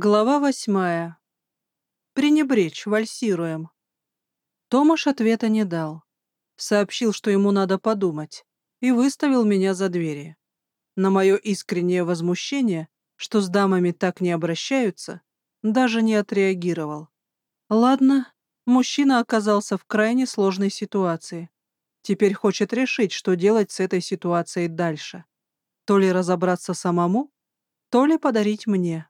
Глава восьмая. Пренебречь, вальсируем. Томаш ответа не дал. Сообщил, что ему надо подумать, и выставил меня за двери. На мое искреннее возмущение, что с дамами так не обращаются, даже не отреагировал. Ладно, мужчина оказался в крайне сложной ситуации. Теперь хочет решить, что делать с этой ситуацией дальше. То ли разобраться самому, то ли подарить мне.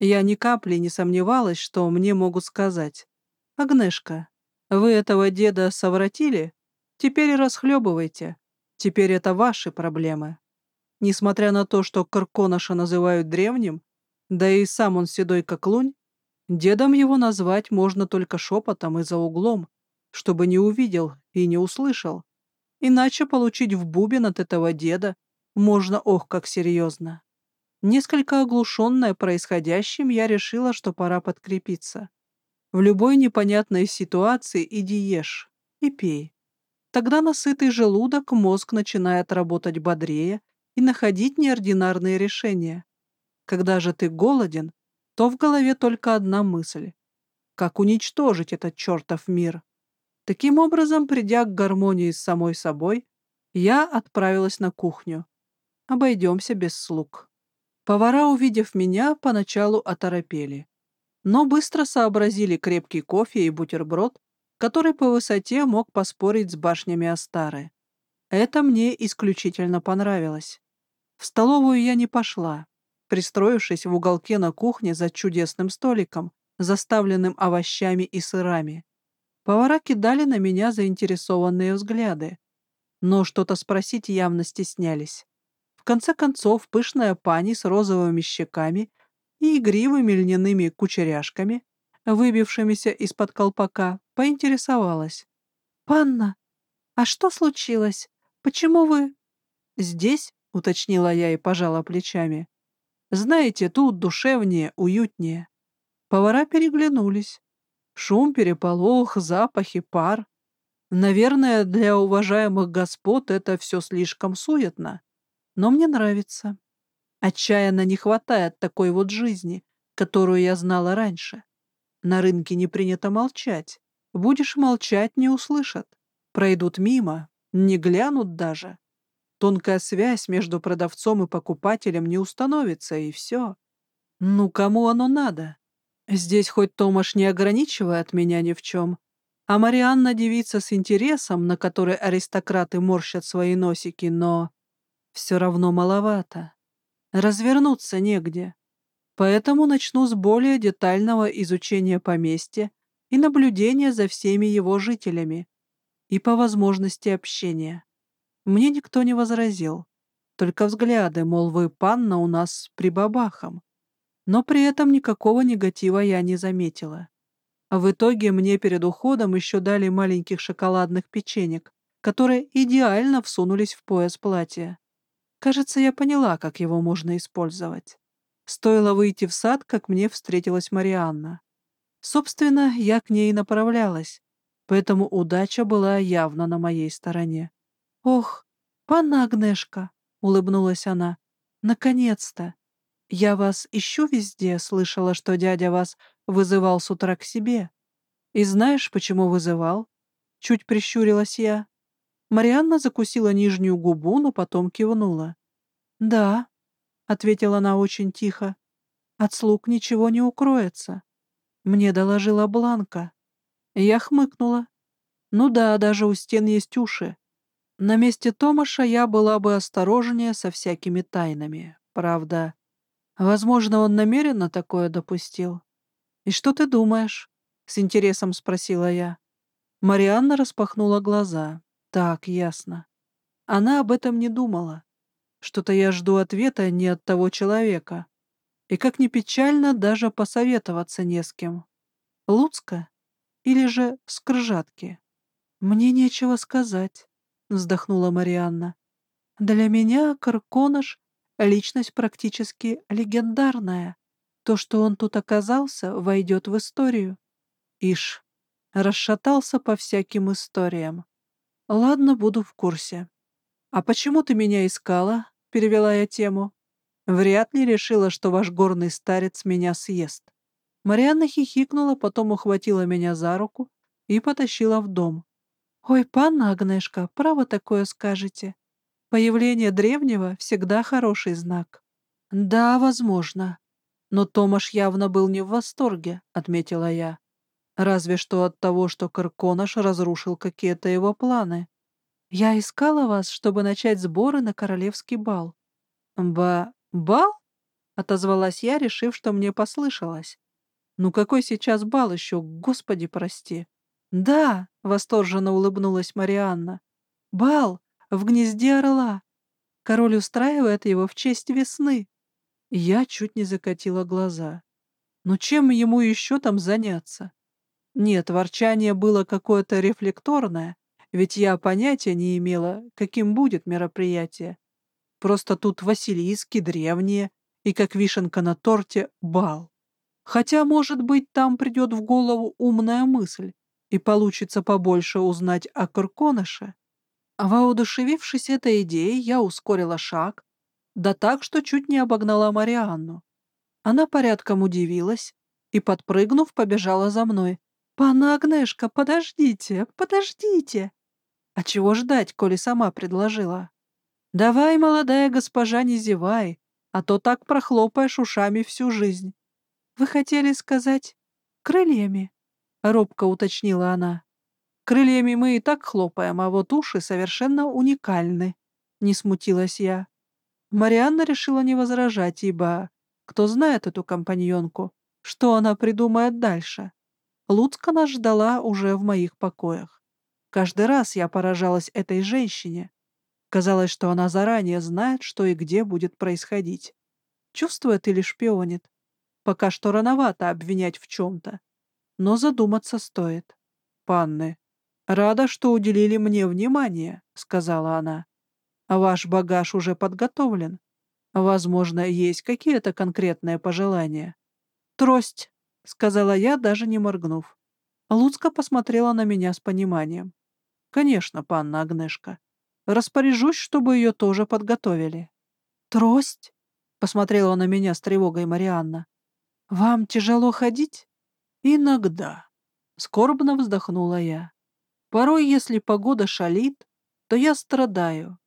Я ни капли не сомневалась, что мне могут сказать. «Агнешка, вы этого деда совратили? Теперь расхлебывайте. Теперь это ваши проблемы». Несмотря на то, что Карконаша называют древним, да и сам он седой как лунь, дедом его назвать можно только шепотом и за углом, чтобы не увидел и не услышал. Иначе получить в бубен от этого деда можно ох как серьезно. Несколько оглушенная происходящим, я решила, что пора подкрепиться. В любой непонятной ситуации иди ешь и пей. Тогда на сытый желудок мозг начинает работать бодрее и находить неординарные решения. Когда же ты голоден, то в голове только одна мысль — как уничтожить этот чертов мир. Таким образом, придя к гармонии с самой собой, я отправилась на кухню. Обойдемся без слуг. Повара, увидев меня, поначалу оторопели, но быстро сообразили крепкий кофе и бутерброд, который по высоте мог поспорить с башнями Астары. Это мне исключительно понравилось. В столовую я не пошла, пристроившись в уголке на кухне за чудесным столиком, заставленным овощами и сырами. Повара кидали на меня заинтересованные взгляды, но что-то спросить явно стеснялись конце концов, пышная пани с розовыми щеками и игривыми льняными кучеряшками, выбившимися из-под колпака, поинтересовалась. «Панна, а что случилось? Почему вы...» «Здесь», — уточнила я и пожала плечами. «Знаете, тут душевнее, уютнее». Повара переглянулись. Шум, переполох, запахи, пар. Наверное, для уважаемых господ это все слишком суетно но мне нравится. Отчаянно не хватает такой вот жизни, которую я знала раньше. На рынке не принято молчать. Будешь молчать, не услышат. Пройдут мимо, не глянут даже. Тонкая связь между продавцом и покупателем не установится, и все. Ну, кому оно надо? Здесь хоть Томаш не ограничивает меня ни в чем, а Марианна девица с интересом, на который аристократы морщат свои носики, но все равно маловато. Развернуться негде. Поэтому начну с более детального изучения поместья и наблюдения за всеми его жителями и по возможности общения. Мне никто не возразил, только взгляды, мол, вы, панна, у нас прибабахом. Но при этом никакого негатива я не заметила. В итоге мне перед уходом еще дали маленьких шоколадных печенек, которые идеально всунулись в пояс платья. Кажется, я поняла, как его можно использовать. Стоило выйти в сад, как мне встретилась Марианна. Собственно, я к ней направлялась, поэтому удача была явно на моей стороне. «Ох, панна Агнешка!» — улыбнулась она. «Наконец-то! Я вас ищу везде, слышала, что дядя вас вызывал с утра к себе. И знаешь, почему вызывал?» Чуть прищурилась я. Марианна закусила нижнюю губу, но потом кивнула. «Да», — ответила она очень тихо, — «от слуг ничего не укроется. Мне доложила Бланка». Я хмыкнула. «Ну да, даже у стен есть уши. На месте Томаша я была бы осторожнее со всякими тайнами. Правда, возможно, он намеренно такое допустил. И что ты думаешь?» — с интересом спросила я. Марианна распахнула глаза. Так, ясно. Она об этом не думала. Что-то я жду ответа не от того человека. И, как ни печально, даже посоветоваться не с кем. Луцка? Или же Скржатки? Мне нечего сказать, вздохнула Марианна. Для меня Карконыш — личность практически легендарная. То, что он тут оказался, войдет в историю. Ишь, расшатался по всяким историям. Ладно, буду в курсе. «А почему ты меня искала?» — перевела я тему. Вряд ли решила, что ваш горный старец меня съест. Марианна хихикнула, потом ухватила меня за руку и потащила в дом. «Ой, панна Агнешка, право такое скажете. Появление древнего всегда хороший знак». «Да, возможно. Но Томаш явно был не в восторге», — отметила я. «Разве что от того, что Карконаш разрушил какие-то его планы. Я искала вас, чтобы начать сборы на королевский бал». «Ба... бал?» — отозвалась я, решив, что мне послышалось. «Ну какой сейчас бал еще, господи прости!» «Да!» — восторженно улыбнулась Марианна. «Бал! В гнезде орла! Король устраивает его в честь весны!» Я чуть не закатила глаза. «Ну чем ему еще там заняться?» Нет, ворчание было какое-то рефлекторное, ведь я понятия не имела, каким будет мероприятие. Просто тут Василиски древние, и как вишенка на торте — бал. Хотя, может быть, там придет в голову умная мысль, и получится побольше узнать о Курконыше. Воодушевившись этой идеей, я ускорила шаг, да так, что чуть не обогнала Марианну. Она порядком удивилась и, подпрыгнув, побежала за мной. «Пана Агнешка, подождите, подождите!» «А чего ждать, коли сама предложила?» «Давай, молодая госпожа, не зевай, а то так прохлопаешь ушами всю жизнь». «Вы хотели сказать крыльями?» — робко уточнила она. «Крыльями мы и так хлопаем, а вот уши совершенно уникальны», — не смутилась я. Марианна решила не возражать, ибо кто знает эту компаньонку, что она придумает дальше. Луцка нас ждала уже в моих покоях. Каждый раз я поражалась этой женщине. Казалось, что она заранее знает, что и где будет происходить. Чувствует или шпионит. Пока что рановато обвинять в чем-то но задуматься стоит. «Панны, рада, что уделили мне внимание», — сказала она. «А ваш багаж уже подготовлен. Возможно, есть какие-то конкретные пожелания». «Трость», — сказала я, даже не моргнув. Луцка посмотрела на меня с пониманием. «Конечно, панна Агнешка. Распоряжусь, чтобы ее тоже подготовили». «Трость?» — посмотрела на меня с тревогой Марианна. «Вам тяжело ходить?» «Иногда», — скорбно вздохнула я. «Порой, если погода шалит, то я страдаю».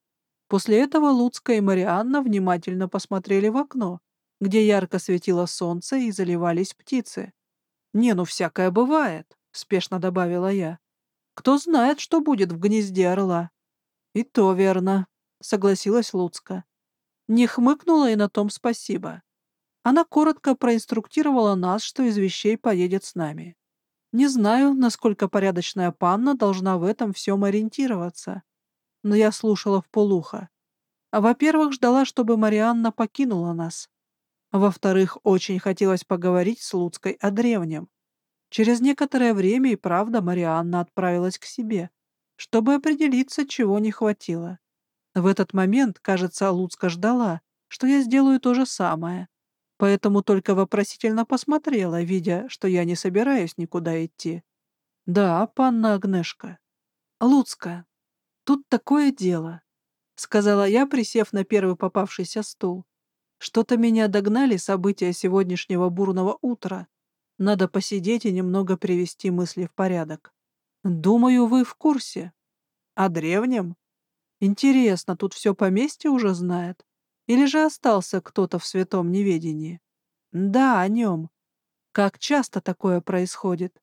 После этого Луцка и Марианна внимательно посмотрели в окно, где ярко светило солнце и заливались птицы. «Не, ну всякое бывает», — спешно добавила я. «Кто знает, что будет в гнезде орла?» «И то верно», — согласилась Луцка. Не хмыкнула и на том спасибо. Она коротко проинструктировала нас, что из вещей поедет с нами. Не знаю, насколько порядочная панна должна в этом всем ориентироваться, но я слушала в полухо. Во-первых, ждала, чтобы Марианна покинула нас. Во-вторых, очень хотелось поговорить с Луцкой о древнем. Через некоторое время и правда Марианна отправилась к себе, чтобы определиться, чего не хватило. В этот момент, кажется, Луцка ждала, что я сделаю то же самое, поэтому только вопросительно посмотрела, видя, что я не собираюсь никуда идти. «Да, панна Агнешка». «Луцка, тут такое дело», — сказала я, присев на первый попавшийся стул. «Что-то меня догнали события сегодняшнего бурного утра. Надо посидеть и немного привести мысли в порядок. Думаю, вы в курсе. О древнем? Интересно, тут все поместье уже знает? Или же остался кто-то в святом неведении? Да, о нем. Как часто такое происходит?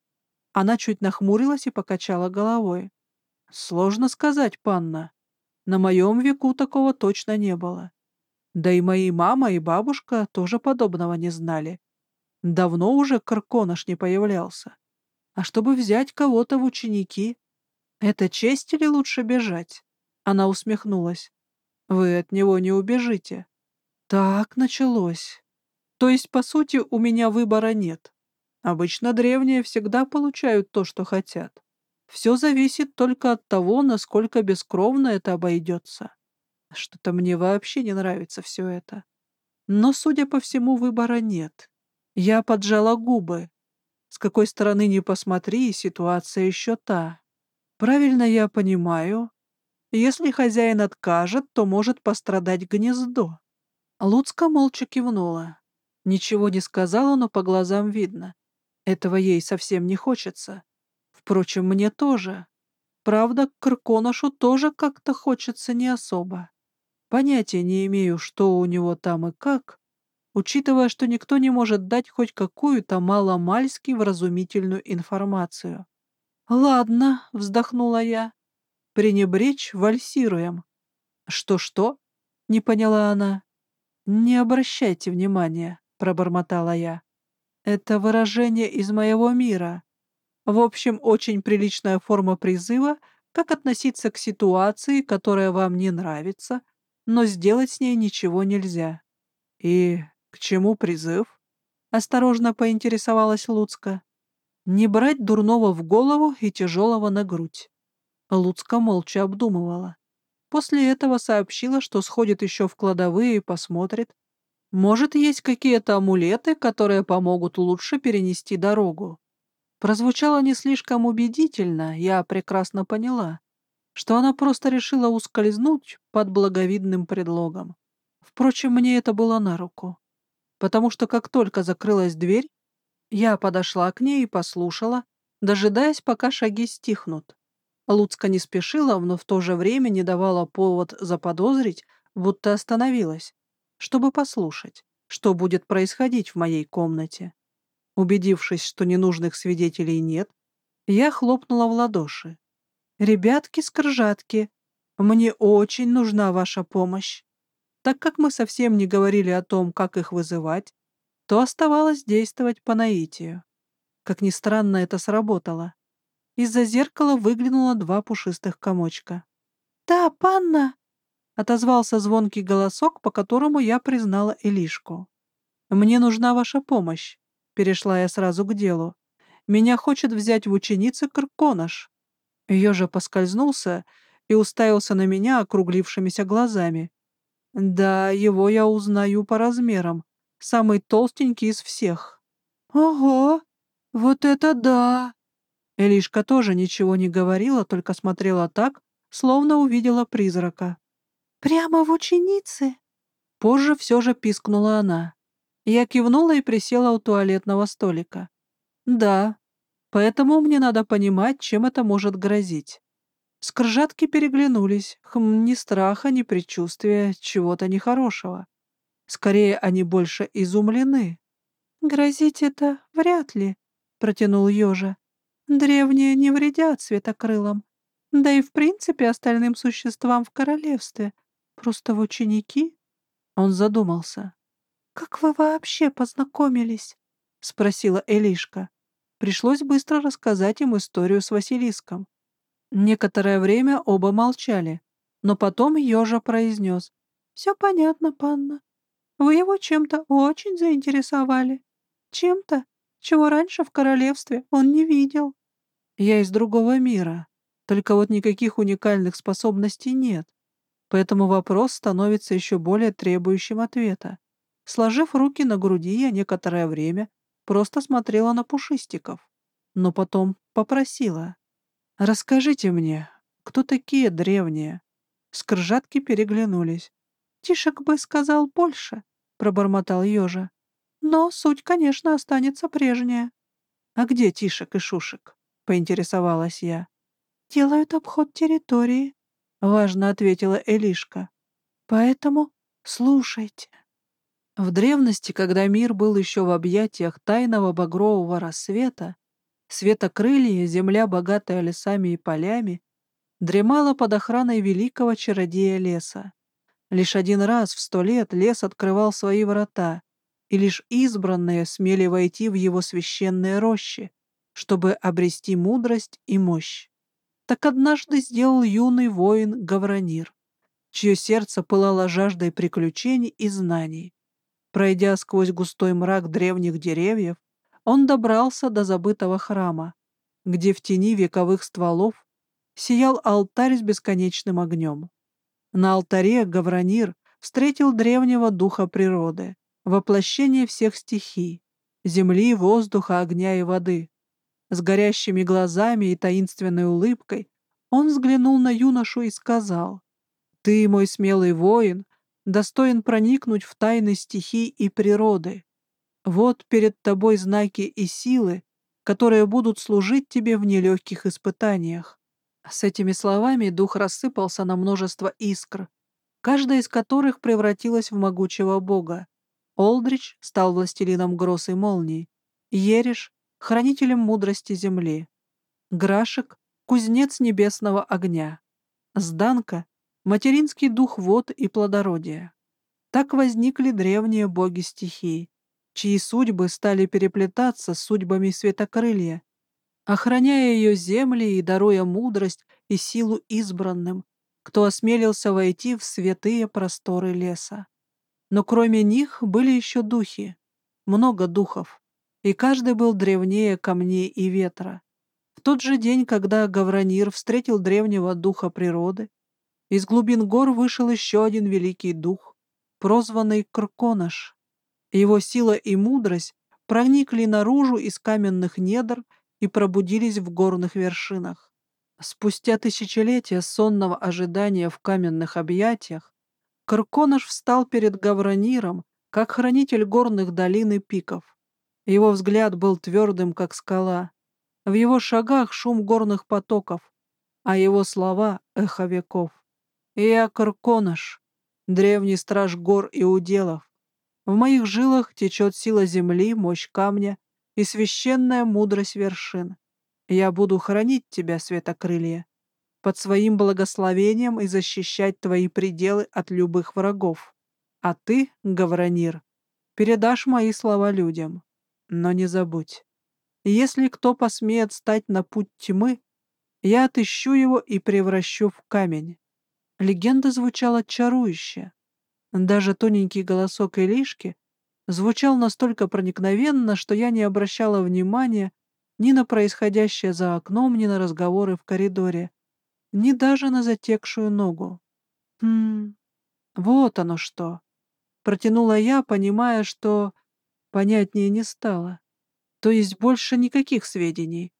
Она чуть нахмурилась и покачала головой. Сложно сказать, панна. На моем веку такого точно не было. Да и мои мама и бабушка тоже подобного не знали. Давно уже Карконыш не появлялся. А чтобы взять кого-то в ученики, это честь или лучше бежать? Она усмехнулась. Вы от него не убежите. Так началось. То есть, по сути, у меня выбора нет. Обычно древние всегда получают то, что хотят. Все зависит только от того, насколько бескровно это обойдется. Что-то мне вообще не нравится все это. Но, судя по всему, выбора нет. Я поджала губы. С какой стороны ни посмотри, ситуация еще та. Правильно я понимаю, если хозяин откажет, то может пострадать гнездо. Луцка молча кивнула. Ничего не сказала, но по глазам видно. Этого ей совсем не хочется. Впрочем, мне тоже. Правда, к Крконошу тоже как-то хочется не особо. Понятия не имею, что у него там и как, учитывая, что никто не может дать хоть какую-то маломальски вразумительную информацию. «Ладно», — вздохнула я, — «пренебречь вальсируем». «Что-что?» — не поняла она. «Не обращайте внимания», — пробормотала я. «Это выражение из моего мира. В общем, очень приличная форма призыва, как относиться к ситуации, которая вам не нравится, но сделать с ней ничего нельзя». «И к чему призыв?» — осторожно поинтересовалась Луцка. «Не брать дурного в голову и тяжелого на грудь». Луцка молча обдумывала. После этого сообщила, что сходит еще в кладовые и посмотрит. Может, есть какие-то амулеты, которые помогут лучше перенести дорогу. Прозвучало не слишком убедительно, я прекрасно поняла, что она просто решила ускользнуть под благовидным предлогом. Впрочем, мне это было на руку, потому что как только закрылась дверь, я подошла к ней и послушала, дожидаясь, пока шаги стихнут. Луцка не спешила, но в то же время не давала повод заподозрить, будто остановилась, чтобы послушать, что будет происходить в моей комнате. Убедившись, что ненужных свидетелей нет, я хлопнула в ладоши. «Ребятки-скржатки, мне очень нужна ваша помощь. Так как мы совсем не говорили о том, как их вызывать, то оставалось действовать по наитию. Как ни странно, это сработало. Из-за зеркала выглянуло два пушистых комочка. «Да, панна!» — отозвался звонкий голосок, по которому я признала Элишку. «Мне нужна ваша помощь», — перешла я сразу к делу. «Меня хочет взять в ученицы Крконаш». Ее же поскользнулся и уставился на меня округлившимися глазами. Да, его я узнаю по размерам. Самый толстенький из всех. «Ого! Вот это да!» Элишка тоже ничего не говорила, только смотрела так, словно увидела призрака. «Прямо в ученице?» Позже все же пискнула она. Я кивнула и присела у туалетного столика. «Да, поэтому мне надо понимать, чем это может грозить». Скржатки переглянулись. Хм, ни страха, ни предчувствия чего-то нехорошего. Скорее, они больше изумлены. «Грозить это вряд ли», — протянул Ёжа. Древние не вредят светокрылам, да и в принципе остальным существам в королевстве. Просто в ученики. Он задумался. «Как вы вообще познакомились?» — спросила Элишка. Пришлось быстро рассказать им историю с Василиском. Некоторое время оба молчали, но потом Ёжа произнес. «Все понятно, панна. Вы его чем-то очень заинтересовали. Чем-то, чего раньше в королевстве он не видел. Я из другого мира, только вот никаких уникальных способностей нет. Поэтому вопрос становится еще более требующим ответа. Сложив руки на груди, я некоторое время просто смотрела на пушистиков, но потом попросила. «Расскажите мне, кто такие древние?» Скржатки переглянулись. «Тишек бы сказал больше», — пробормотал ежа. «Но суть, конечно, останется прежняя». «А где Тишек и Шушек?» поинтересовалась я. «Делают обход территории», — важно ответила Элишка. «Поэтому слушайте». В древности, когда мир был еще в объятиях тайного багрового рассвета, светокрылья, земля, богатая лесами и полями, дремала под охраной великого чародея леса. Лишь один раз в сто лет лес открывал свои врата, и лишь избранные смели войти в его священные рощи, чтобы обрести мудрость и мощь. Так однажды сделал юный воин Гавранир, чье сердце пылало жаждой приключений и знаний. Пройдя сквозь густой мрак древних деревьев, он добрался до забытого храма, где в тени вековых стволов сиял алтарь с бесконечным огнем. На алтаре Гавранир встретил древнего духа природы, воплощение всех стихий — земли, воздуха, огня и воды, с горящими глазами и таинственной улыбкой он взглянул на юношу и сказал, «Ты, мой смелый воин, достоин проникнуть в тайны стихий и природы. Вот перед тобой знаки и силы, которые будут служить тебе в нелегких испытаниях. С этими словами дух рассыпался на множество искр, каждая из которых превратилась в могучего бога. Олдрич стал властелином гроз и молний, Ериш — хранителем мудрости земли, Грашек — кузнец небесного огня, Сданка — материнский дух вод и плодородия. Так возникли древние боги стихий, чьи судьбы стали переплетаться с судьбами светокрылья, охраняя ее земли и даруя мудрость и силу избранным, кто осмелился войти в святые просторы леса. Но кроме них были еще духи, много духов, и каждый был древнее камней и ветра. В тот же день, когда Гавранир встретил древнего духа природы, из глубин гор вышел еще один великий дух, прозванный Крконаш. Его сила и мудрость проникли наружу из каменных недр и пробудились в горных вершинах. Спустя тысячелетия сонного ожидания в каменных объятиях, Карконыш встал перед Гавраниром, как хранитель горных долин и пиков. Его взгляд был твердым, как скала. В его шагах шум горных потоков, а его слова — эхо веков. «Я Карконыш, древний страж гор и уделов. В моих жилах течет сила земли, мощь камня и священная мудрость вершин. Я буду хранить тебя, светокрылья, под своим благословением и защищать твои пределы от любых врагов. А ты, Гавранир, передашь мои слова людям. Но не забудь, если кто посмеет стать на путь тьмы, я отыщу его и превращу в камень. Легенда звучала чарующе. Даже тоненький голосок Илишки звучал настолько проникновенно, что я не обращала внимания ни на происходящее за окном, ни на разговоры в коридоре, ни даже на затекшую ногу. «Хм, вот оно что!» — протянула я, понимая, что понятнее не стало. То есть больше никаких сведений.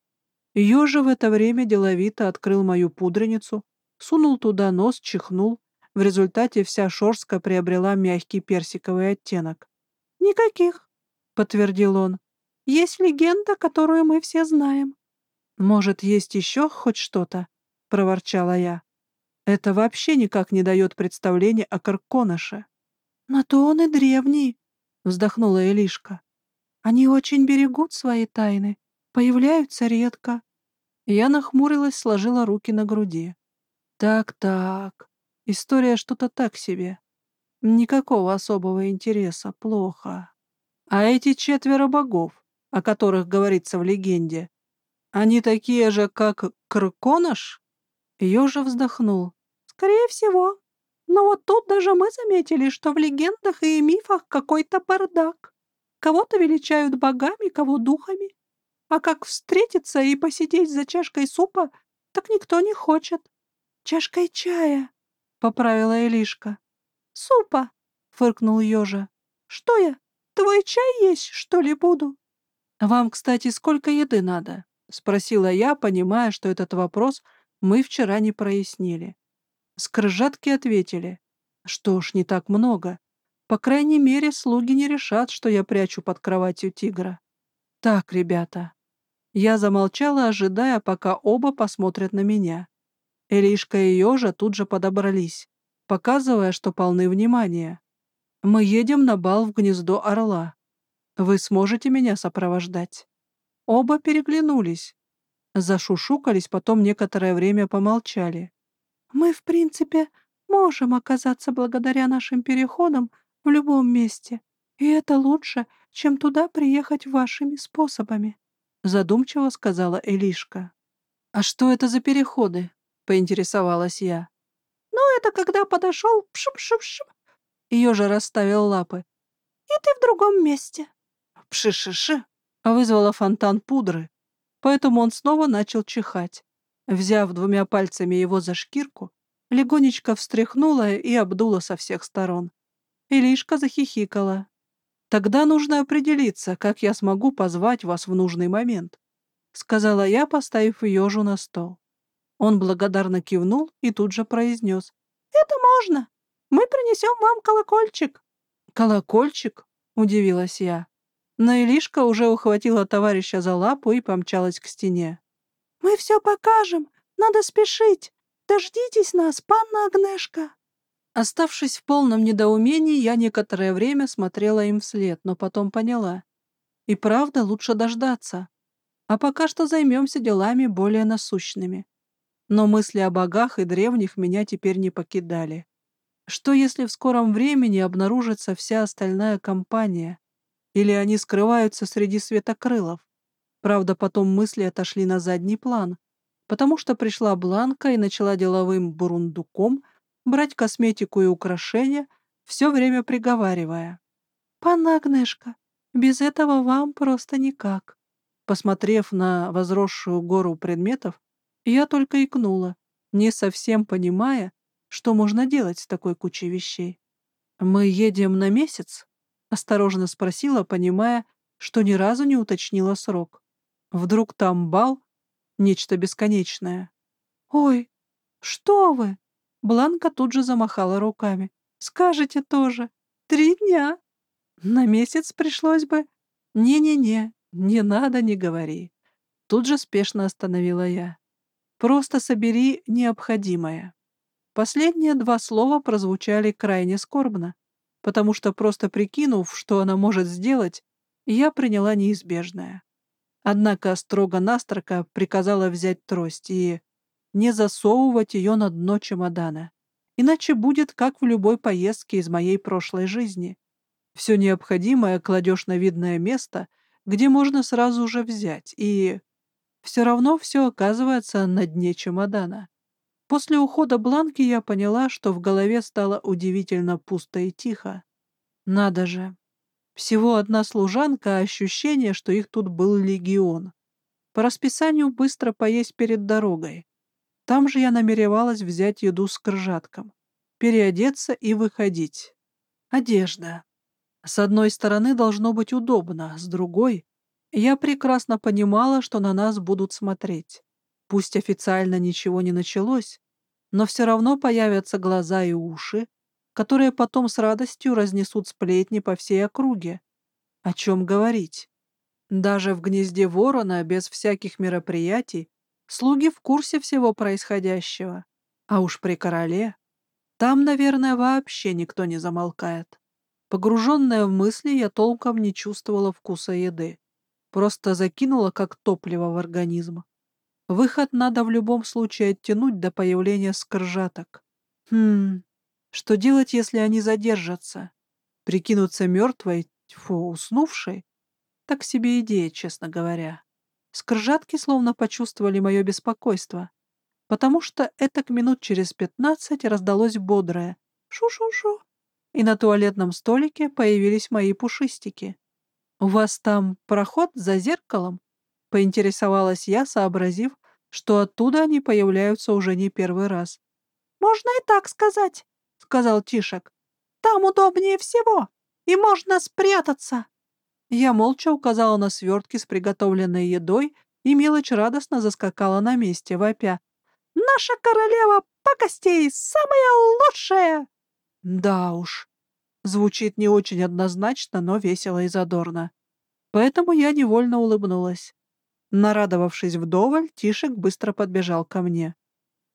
Ёжа в это время деловито открыл мою пудреницу, сунул туда нос, чихнул. В результате вся шорстка приобрела мягкий персиковый оттенок. «Никаких», — подтвердил он. Есть легенда, которую мы все знаем. Может, есть еще хоть что-то? — проворчала я. Это вообще никак не дает представления о Карконаше. На то он и древний, — вздохнула Элишка. Они очень берегут свои тайны, появляются редко. Я нахмурилась, сложила руки на груди. Так-так, история что-то так себе. Никакого особого интереса, плохо. А эти четверо богов, о которых говорится в легенде, они такие же, как Крконаш? Ёжа вздохнул. Скорее всего. Но вот тут даже мы заметили, что в легендах и мифах какой-то бардак. Кого-то величают богами, кого духами. А как встретиться и посидеть за чашкой супа, так никто не хочет. Чашкой чая, — поправила Элишка. Супа, — фыркнул Ёжа. Что я, твой чай есть, что ли, буду? «Вам, кстати, сколько еды надо?» — спросила я, понимая, что этот вопрос мы вчера не прояснили. Скрыжатки ответили. «Что ж, не так много. По крайней мере, слуги не решат, что я прячу под кроватью тигра. Так, ребята». Я замолчала, ожидая, пока оба посмотрят на меня. Элишка и Ёжа тут же подобрались, показывая, что полны внимания. «Мы едем на бал в гнездо орла. Вы сможете меня сопровождать?» Оба переглянулись. Зашушукались, потом некоторое время помолчали. «Мы, в принципе, можем оказаться благодаря нашим переходам в любом месте, и это лучше, чем туда приехать вашими способами», — задумчиво сказала Элишка. «А что это за переходы?» — поинтересовалась я. «Ну, это когда подошел пшип-шип-шип». Ее же расставил лапы. «И ты в другом месте» пши-ши-ши, вызвала фонтан пудры, поэтому он снова начал чихать. Взяв двумя пальцами его за шкирку, легонечко встряхнула и обдула со всех сторон. Илишка захихикала. «Тогда нужно определиться, как я смогу позвать вас в нужный момент», — сказала я, поставив ежу на стол. Он благодарно кивнул и тут же произнес. «Это можно!» Мы принесем вам колокольчик». «Колокольчик?» — удивилась я. Но Илишка уже ухватила товарища за лапу и помчалась к стене. «Мы все покажем. Надо спешить. Дождитесь нас, панна Агнешка!» Оставшись в полном недоумении, я некоторое время смотрела им вслед, но потом поняла. И правда, лучше дождаться. А пока что займемся делами более насущными. Но мысли о богах и древних меня теперь не покидали. Что если в скором времени обнаружится вся остальная компания? Или они скрываются среди светокрылов? Правда, потом мысли отошли на задний план, потому что пришла Бланка и начала деловым бурундуком брать косметику и украшения, все время приговаривая. «Панна Агнешка, без этого вам просто никак». Посмотрев на возросшую гору предметов, я только икнула, не совсем понимая, что можно делать с такой кучей вещей. «Мы едем на месяц?» — осторожно спросила, понимая, что ни разу не уточнила срок. Вдруг там бал, нечто бесконечное. «Ой, что вы!» Бланка тут же замахала руками. «Скажете тоже. Три дня. На месяц пришлось бы. Не-не-не, не надо, не говори». Тут же спешно остановила я. «Просто собери необходимое». Последние два слова прозвучали крайне скорбно, потому что просто прикинув, что она может сделать, я приняла неизбежное. Однако строго-настрого приказала взять трость и не засовывать ее на дно чемодана. Иначе будет, как в любой поездке из моей прошлой жизни. Все необходимое кладешь на видное место, где можно сразу же взять, и все равно все оказывается на дне чемодана. После ухода Бланки я поняла, что в голове стало удивительно пусто и тихо. Надо же, всего одна служанка, а ощущение, что их тут был легион. По расписанию быстро поесть перед дорогой. Там же я намеревалась взять еду с крыжатком, переодеться и выходить. Одежда. С одной стороны, должно быть удобно, с другой — я прекрасно понимала, что на нас будут смотреть. Пусть официально ничего не началось, но все равно появятся глаза и уши, которые потом с радостью разнесут сплетни по всей округе. О чем говорить? Даже в гнезде ворона, без всяких мероприятий, слуги в курсе всего происходящего. А уж при короле... Там, наверное, вообще никто не замолкает. Погруженная в мысли, я толком не чувствовала вкуса еды. Просто закинула как топливо в организм. Выход надо в любом случае оттянуть до появления скржаток. Хм, что делать, если они задержатся? Прикинуться мертвой, фу, уснувшей? Так себе идея, честно говоря. Скржатки словно почувствовали мое беспокойство, потому что этак минут через пятнадцать раздалось бодрое «шу-шу-шу», и на туалетном столике появились мои пушистики. «У вас там проход за зеркалом?» — поинтересовалась я, сообразив, что оттуда они появляются уже не первый раз. «Можно и так сказать», сказал Тишек. «Там удобнее всего, и можно спрятаться». Я молча указала на свертки с приготовленной едой, и мелочь радостно заскакала на месте, вопя. «Наша королева пакостей самая лучшая!» Да уж, звучит не очень однозначно, но весело и задорно. Поэтому я невольно улыбнулась. Нарадовавшись вдоволь, Тишек быстро подбежал ко мне.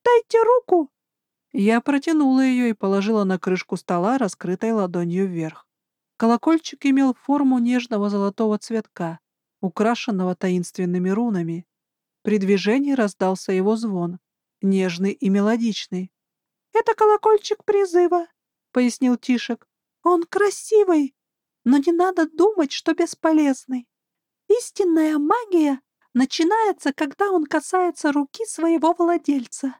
«Дайте руку!» Я протянула ее и положила на крышку стола, раскрытой ладонью вверх. Колокольчик имел форму нежного золотого цветка, украшенного таинственными рунами. При движении раздался его звон, нежный и мелодичный. «Это колокольчик призыва», — пояснил Тишек. «Он красивый, но не надо думать, что бесполезный. Истинная магия начинается, когда он касается руки своего владельца.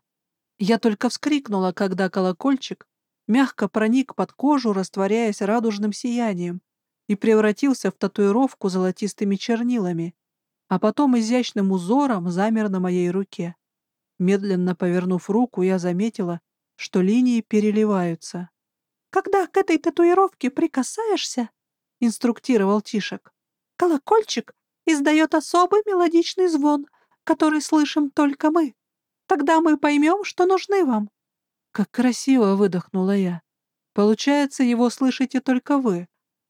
Я только вскрикнула, когда колокольчик мягко проник под кожу, растворяясь радужным сиянием, и превратился в татуировку золотистыми чернилами, а потом изящным узором замер на моей руке. Медленно повернув руку, я заметила, что линии переливаются. «Когда к этой татуировке прикасаешься, — инструктировал Тишек, — колокольчик издает особый мелодичный звон, который слышим только мы. Тогда мы поймем, что нужны вам». Как красиво выдохнула я. Получается, его слышите только вы.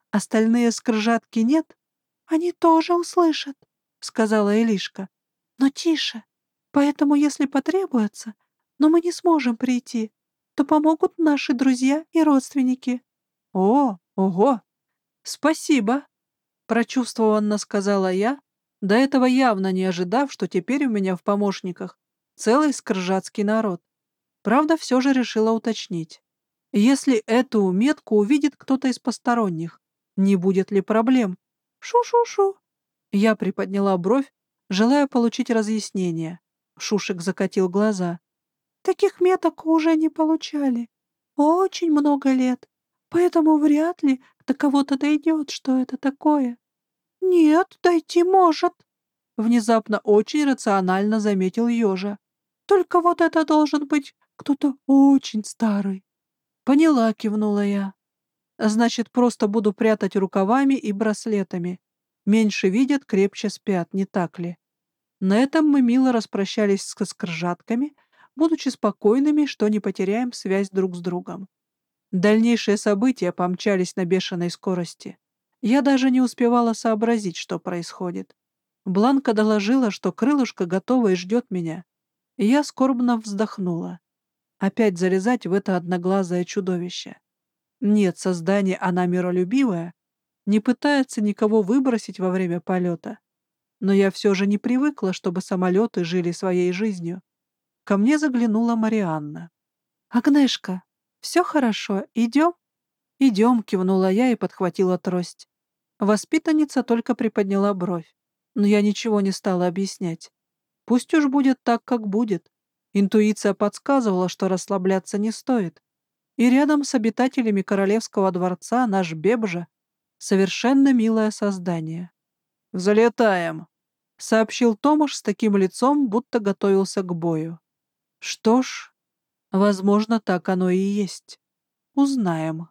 Остальные скржатки нет? Они тоже услышат, — сказала Элишка. Но тише. Поэтому, если потребуется, но мы не сможем прийти, то помогут наши друзья и родственники. О, ого! Спасибо, прочувствованно сказала я, до этого явно не ожидав, что теперь у меня в помощниках целый скржатский народ. Правда, все же решила уточнить. Если эту метку увидит кто-то из посторонних, не будет ли проблем? Шу-шу-шу. Я приподняла бровь, желая получить разъяснение. Шушек закатил глаза. Таких меток уже не получали. Очень много лет. Поэтому вряд ли до кого-то дойдет, что это такое. Нет, дойти может. Внезапно очень рационально заметил Ёжа. Только вот это должен быть кто-то очень старый. Поняла, кивнула я. Значит, просто буду прятать рукавами и браслетами. Меньше видят, крепче спят, не так ли? На этом мы мило распрощались с скоржатками, будучи спокойными, что не потеряем связь друг с другом. Дальнейшие события помчались на бешеной скорости. Я даже не успевала сообразить, что происходит. Бланка доложила, что крылышко готово и ждет меня. И я скорбно вздохнула. Опять залезать в это одноглазое чудовище. Нет, создание она миролюбивая, не пытается никого выбросить во время полета. Но я все же не привыкла, чтобы самолеты жили своей жизнью. Ко мне заглянула Марианна. «Агнешка, все хорошо, идем?» «Идем», — кивнула я и подхватила трость. Воспитанница только приподняла бровь, но я ничего не стала объяснять. Пусть уж будет так, как будет. Интуиция подсказывала, что расслабляться не стоит. И рядом с обитателями королевского дворца наш Бебжа — совершенно милое создание. «Залетаем», — сообщил Томаш с таким лицом, будто готовился к бою. Что ж, возможно, так оно и есть. Узнаем.